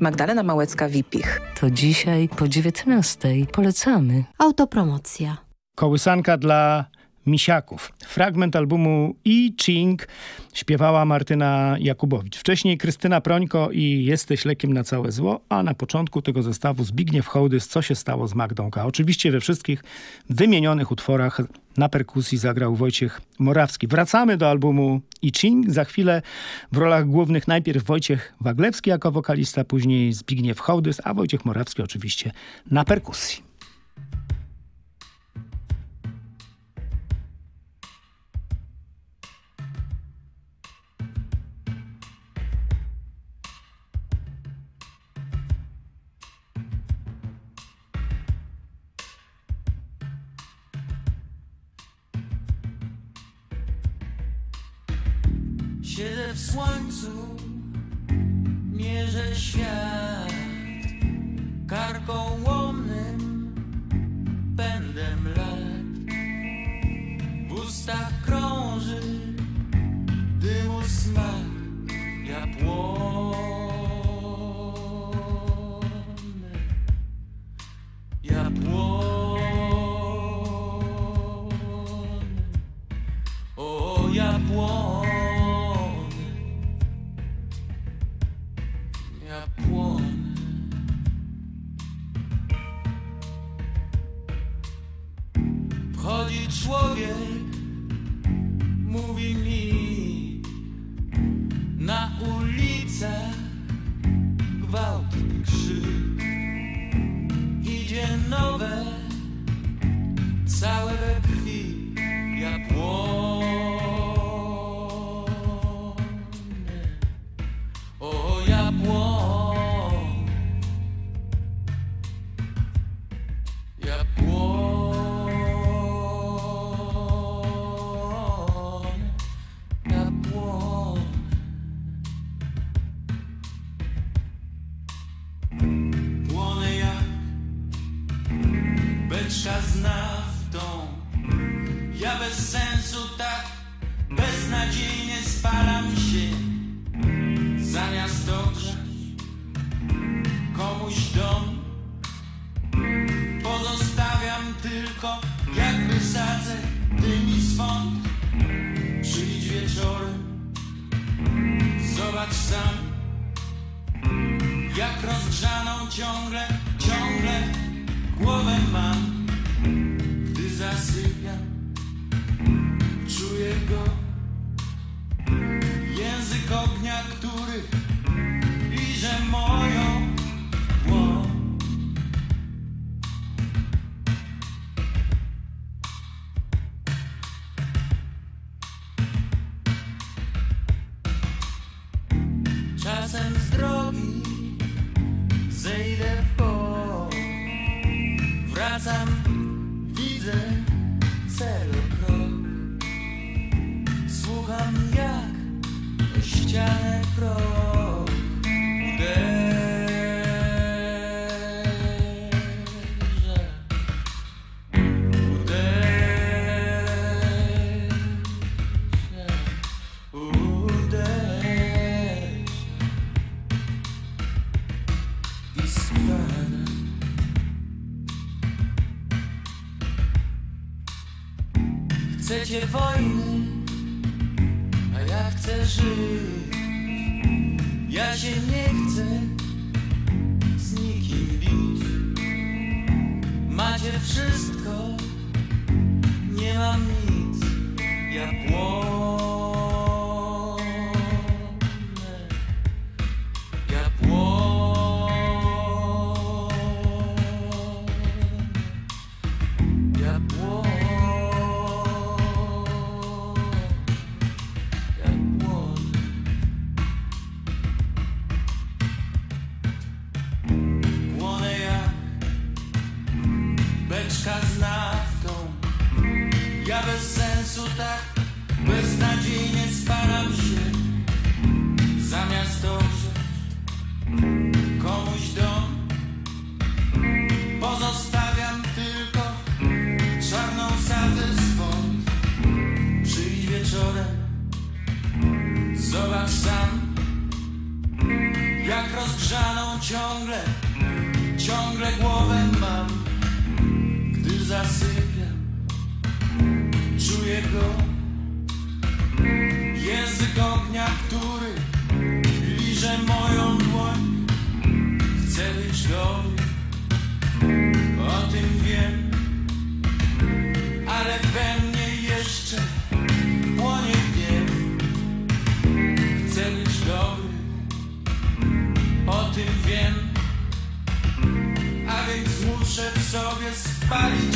Magdalena Małecka-Wipich. To dzisiaj po 19 polecamy. Autopromocja. Kołysanka dla misiaków. Fragment albumu I Ching śpiewała Martyna Jakubowicz. Wcześniej Krystyna Prońko i Jesteś lekiem na całe zło, a na początku tego zestawu Zbigniew Hołdys Co się stało z Magdą K. Oczywiście we wszystkich wymienionych utworach na perkusji zagrał Wojciech Morawski. Wracamy do albumu I Ching. Za chwilę w rolach głównych najpierw Wojciech Waglewski jako wokalista, później Zbigniew Hołdys, a Wojciech Morawski oczywiście na perkusji. Słońcu, mierzę świat karkołomnym pędem lat. W ustach krąży dymu smak, ja płonę. O, ja. I'm strong. beautiful sypiam Czuję go. Język ognia, który Liże moją dłoń. Chcę być dobry O tym wiem. Ale we mnie jeszcze Płonie gniew. Chcę być dobry O tym wiem. A więc muszę w sobie spalić.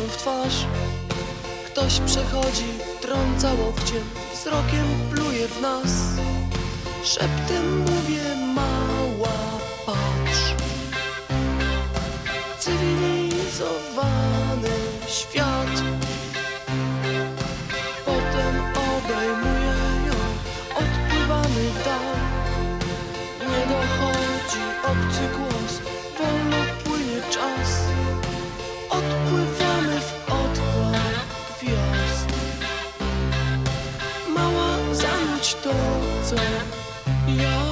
mu w twarz. Ktoś przechodzi, trąca łokciem, wzrokiem pluje w nas. Szeptem mówię Yeah.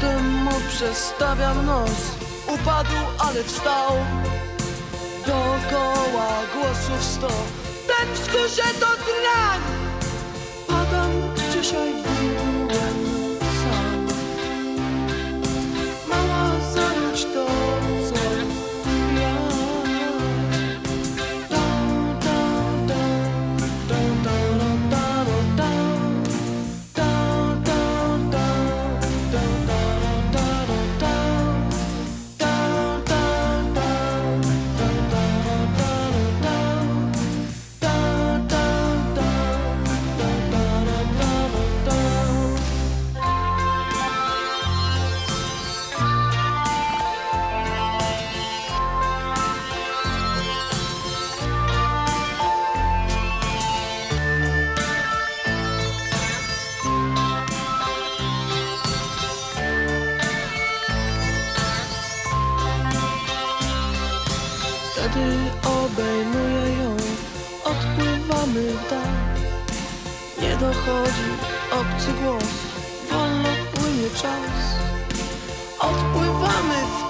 Potem mu przestawiam nos. Upadł, ale wstał. Dookoła głosów sto. Pepsku, że to drań! Nie dochodzi obcy głos, wolno płynie czas. Odpływamy w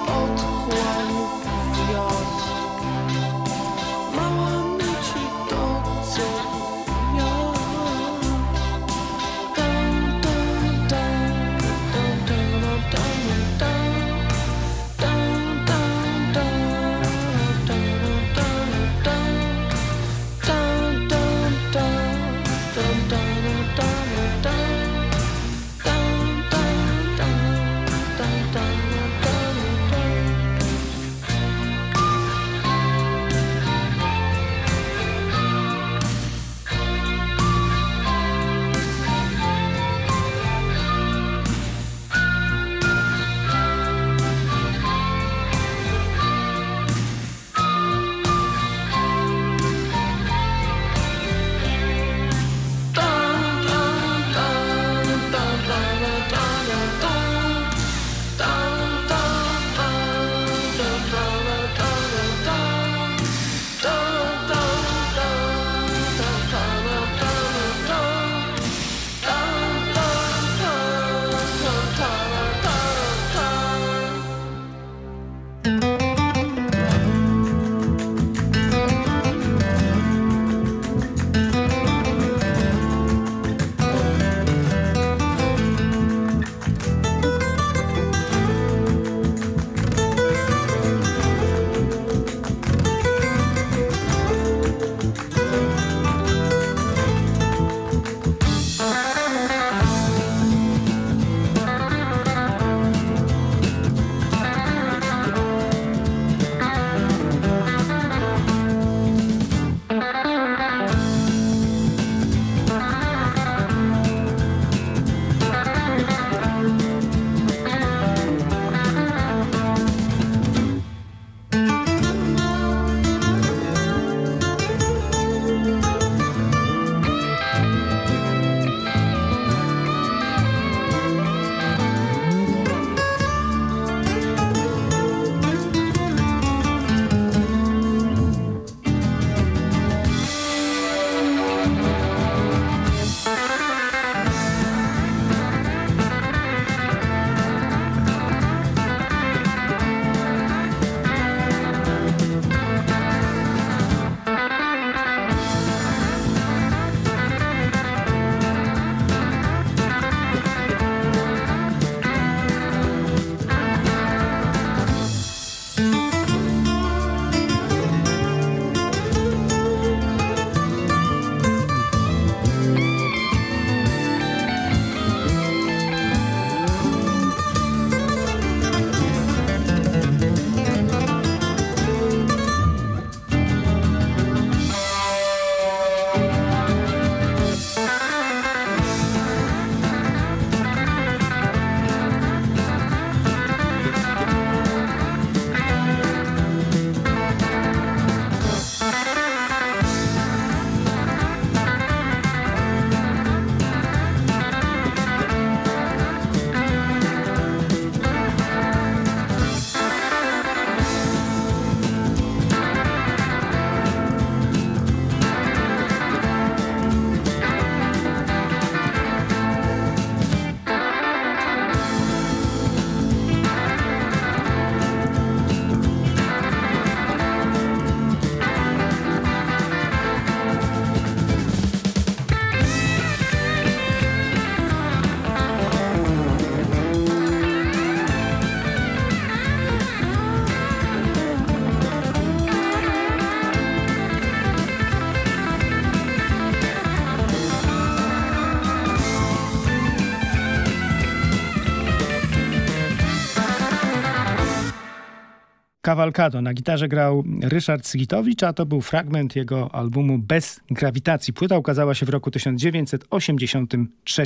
Cavalcado. Na gitarze grał Ryszard Sygitowicz, a to był fragment jego albumu Bez grawitacji. Płyta ukazała się w roku 1983.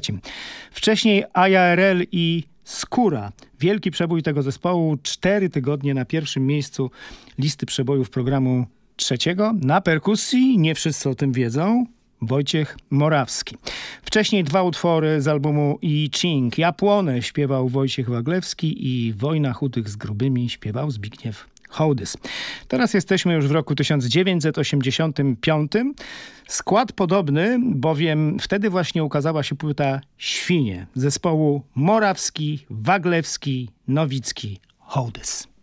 Wcześniej IRL i Skóra. Wielki przebój tego zespołu. Cztery tygodnie na pierwszym miejscu listy przebojów programu trzeciego. Na perkusji, nie wszyscy o tym wiedzą, Wojciech Morawski. Wcześniej dwa utwory z albumu I Ching. Ja płonę śpiewał Wojciech Waglewski i Wojna chudych z grubymi śpiewał Zbigniew Hołdys. Teraz jesteśmy już w roku 1985. Skład podobny, bowiem wtedy właśnie ukazała się płyta Świnie zespołu Morawski, Waglewski, Nowicki, Hołdys.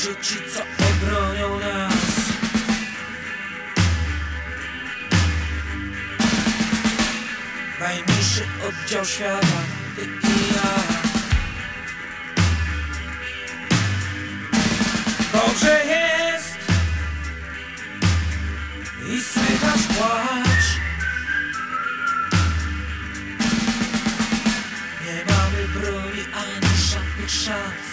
Mamy dzieci, co obronią nas. Najmniejszy oddział świata, ty i ja. Dobrze jest I słychać płacz. Nie mamy broni ani żadnych szans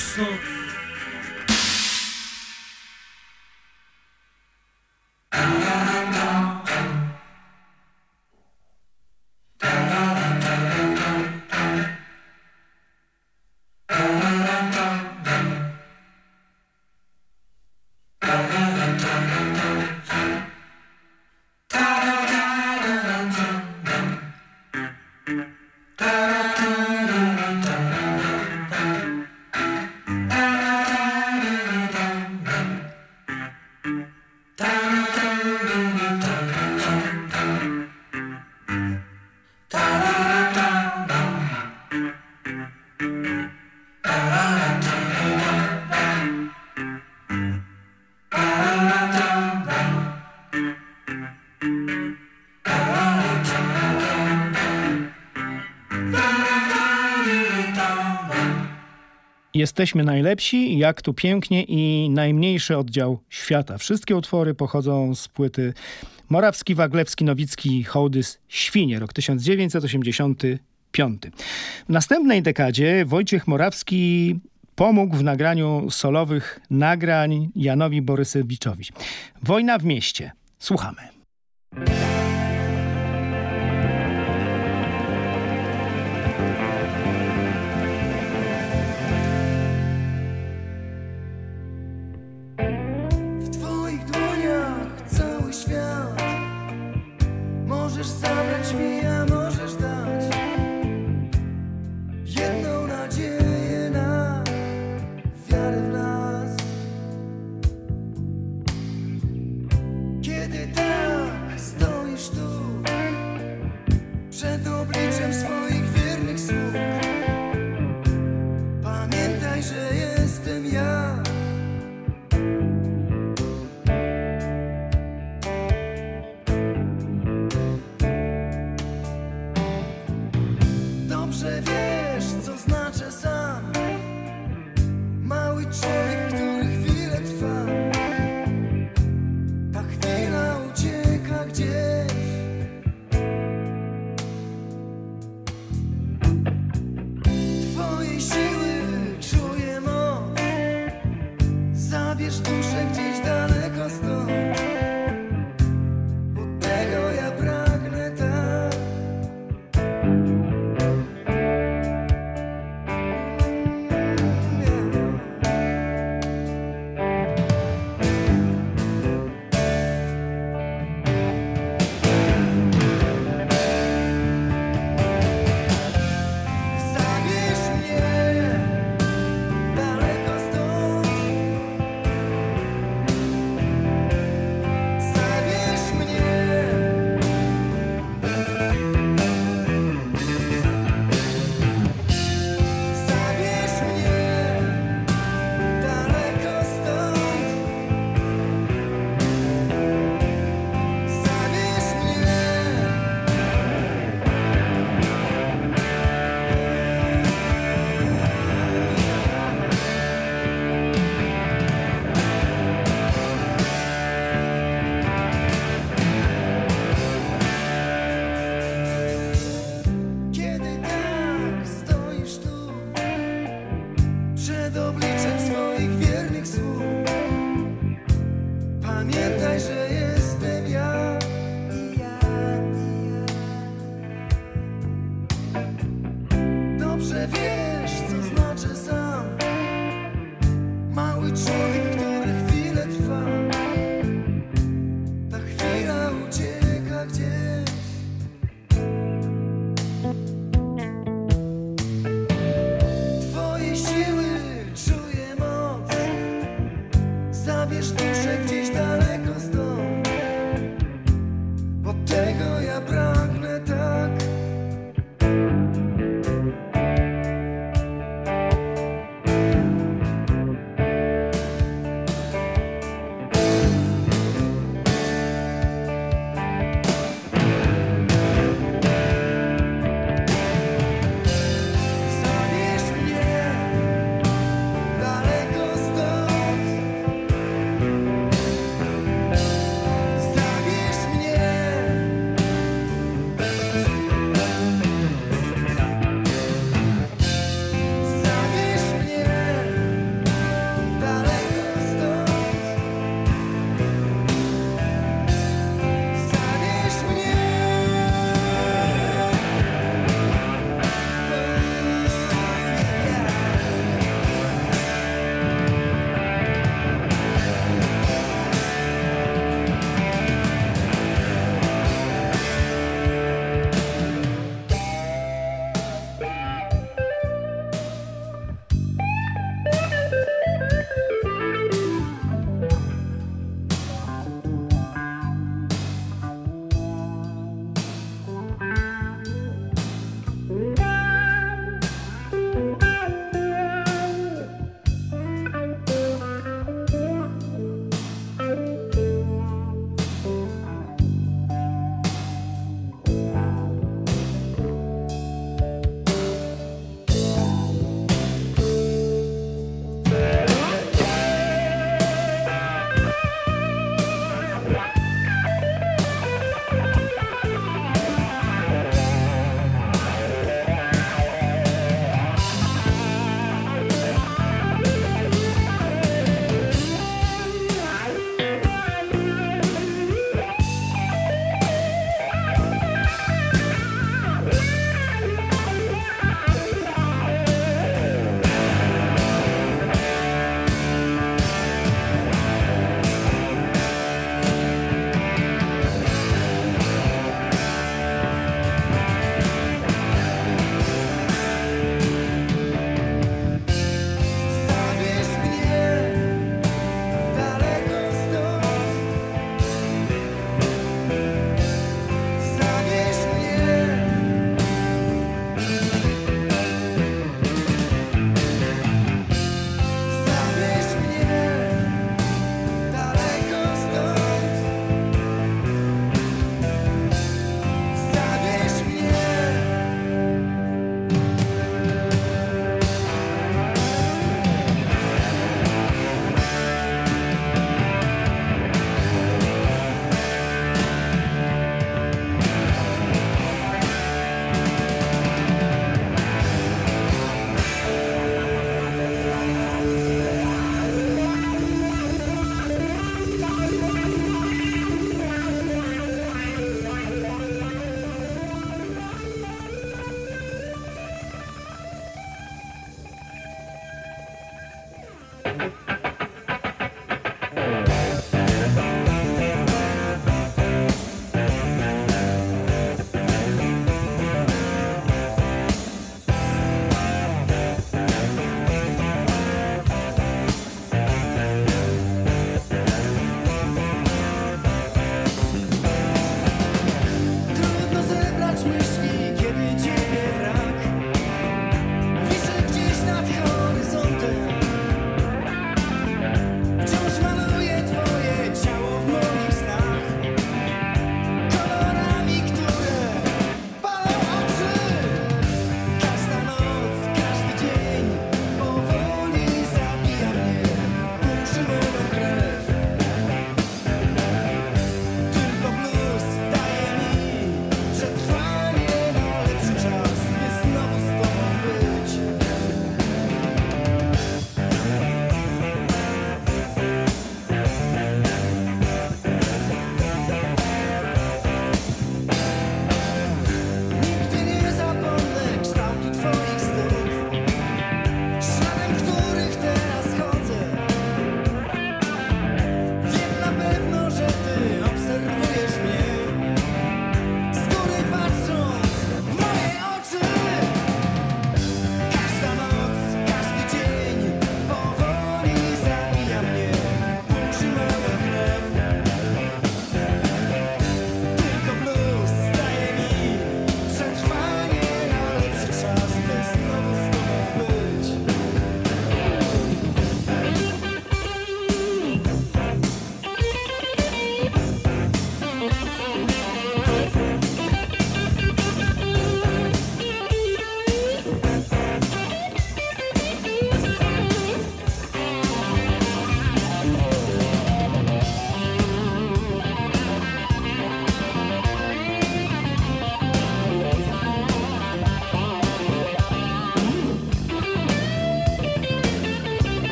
Do Jesteśmy najlepsi, jak tu pięknie i najmniejszy oddział świata. Wszystkie utwory pochodzą z płyty Morawski, Waglewski, Nowicki, Hołdys, Świnie, rok 1985. W następnej dekadzie Wojciech Morawski pomógł w nagraniu solowych nagrań Janowi Borysewiczowi. Wojna w mieście. Słuchamy.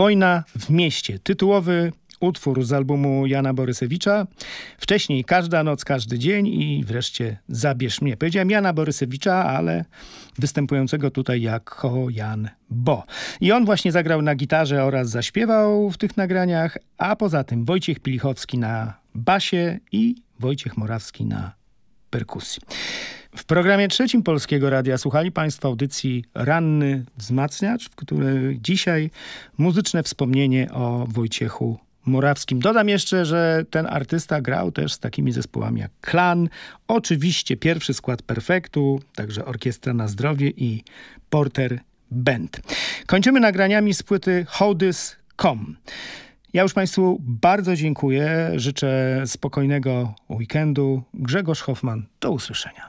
Wojna w mieście. Tytułowy utwór z albumu Jana Borysewicza. Wcześniej Każda noc, każdy dzień i wreszcie Zabierz mnie. Powiedziałem Jana Borysewicza, ale występującego tutaj jako Jan Bo. I on właśnie zagrał na gitarze oraz zaśpiewał w tych nagraniach, a poza tym Wojciech Pilichowski na basie i Wojciech Morawski na perkusji. W programie trzecim Polskiego Radia słuchali Państwo audycji Ranny Wzmacniacz, w której dzisiaj muzyczne wspomnienie o Wojciechu Morawskim. Dodam jeszcze, że ten artysta grał też z takimi zespołami jak Klan, oczywiście pierwszy skład Perfektu, także Orkiestra na Zdrowie i Porter Band. Kończymy nagraniami z płyty Hołdys.com. Ja już Państwu bardzo dziękuję. Życzę spokojnego weekendu. Grzegorz Hoffman, do usłyszenia.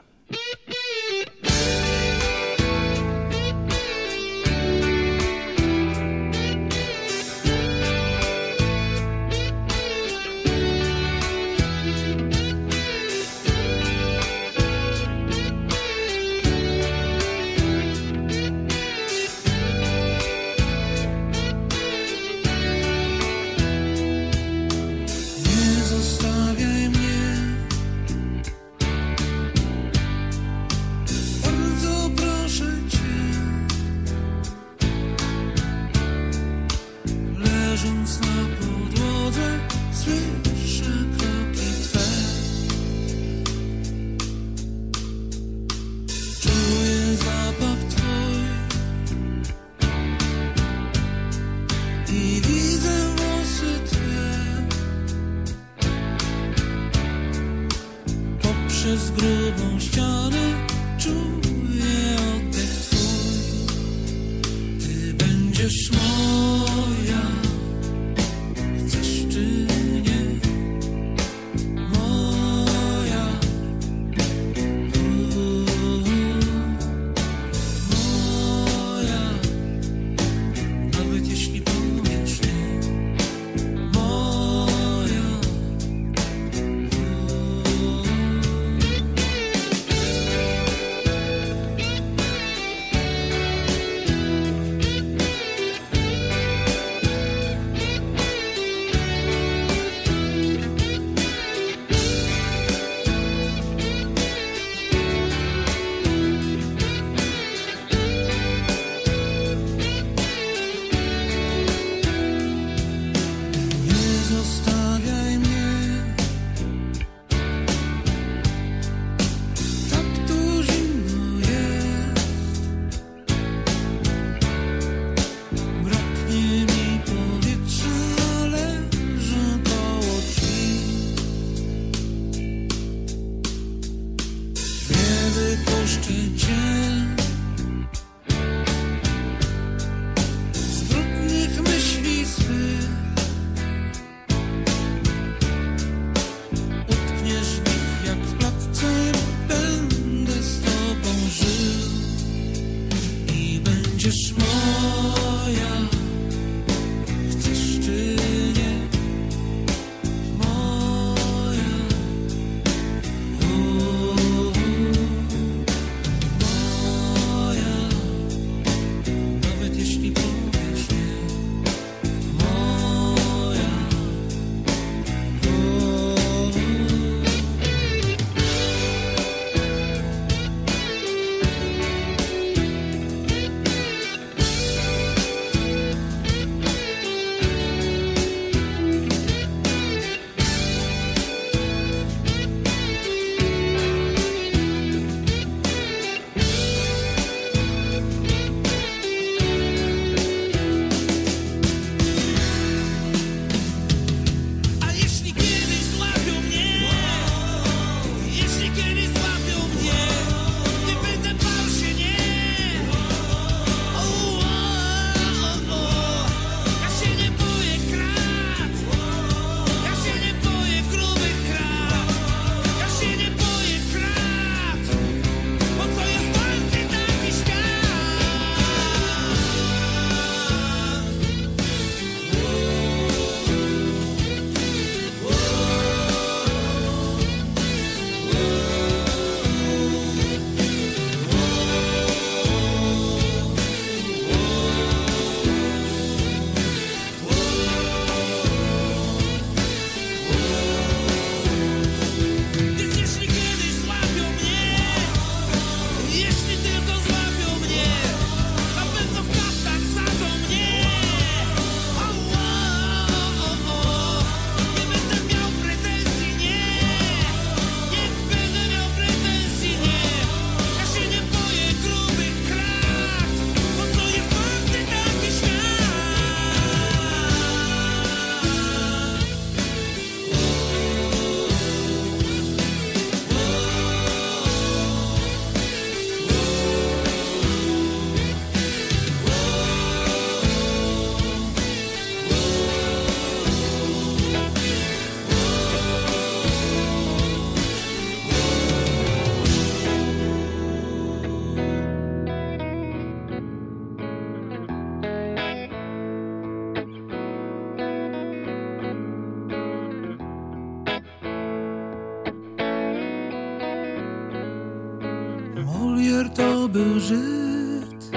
To był Żyd.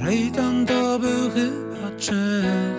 Rejtan to był chyba Czech.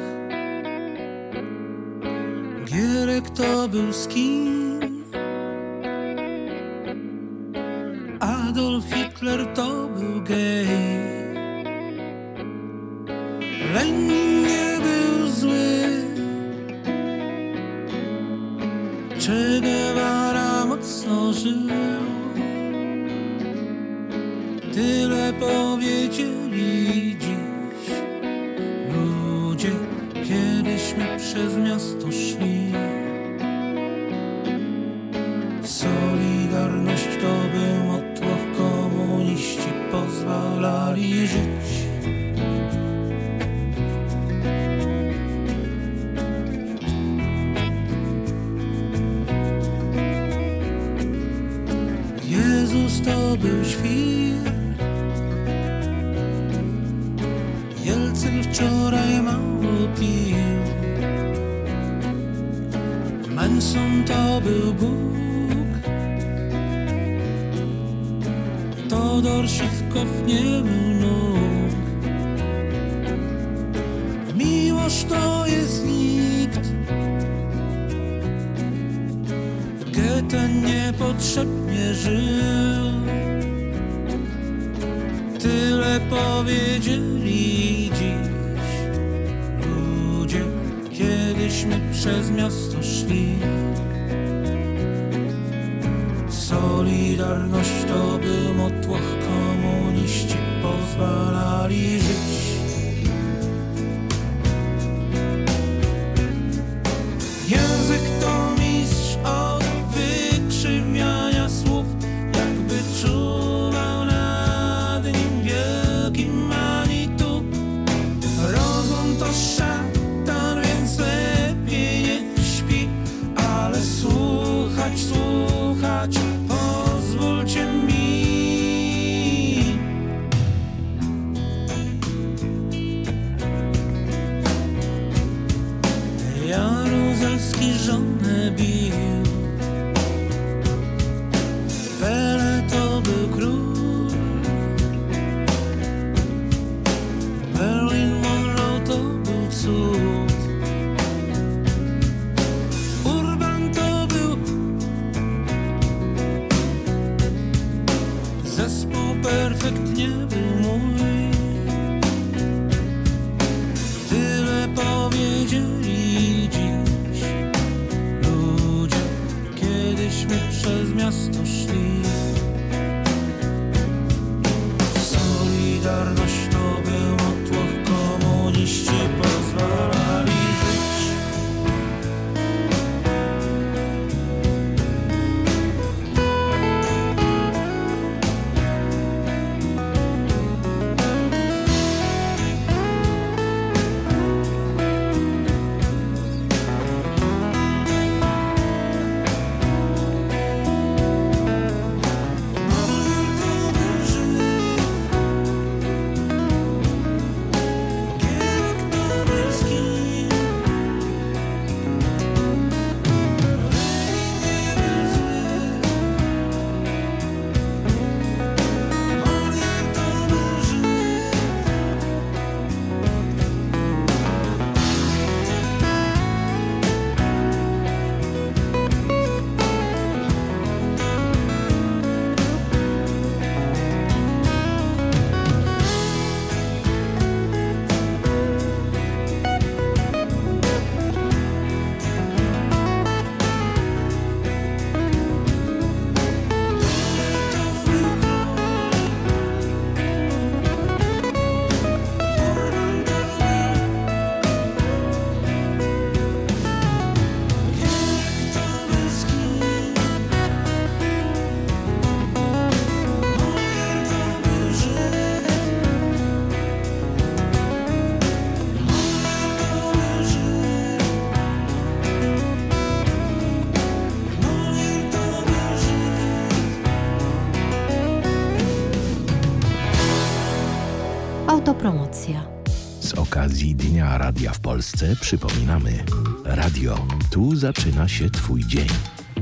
Polsce przypominamy: Radio, tu zaczyna się Twój dzień.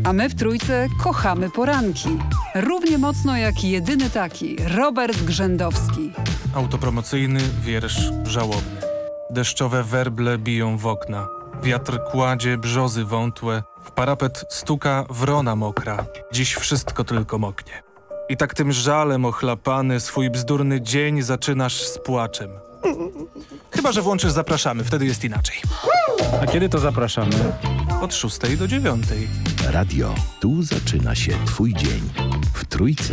A my w trójce kochamy poranki. Równie mocno jak jedyny taki, Robert Grzędowski. Autopromocyjny wiersz żałobny. Deszczowe werble biją w okna. Wiatr kładzie brzozy wątłe. W parapet stuka wrona mokra. Dziś wszystko tylko moknie. I tak tym żalem ochlapany swój bzdurny dzień zaczynasz z płaczem. Chyba, że włączysz zapraszamy, wtedy jest inaczej. A kiedy to zapraszamy? Od szóstej do dziewiątej. Radio. Tu zaczyna się Twój dzień. W trójce.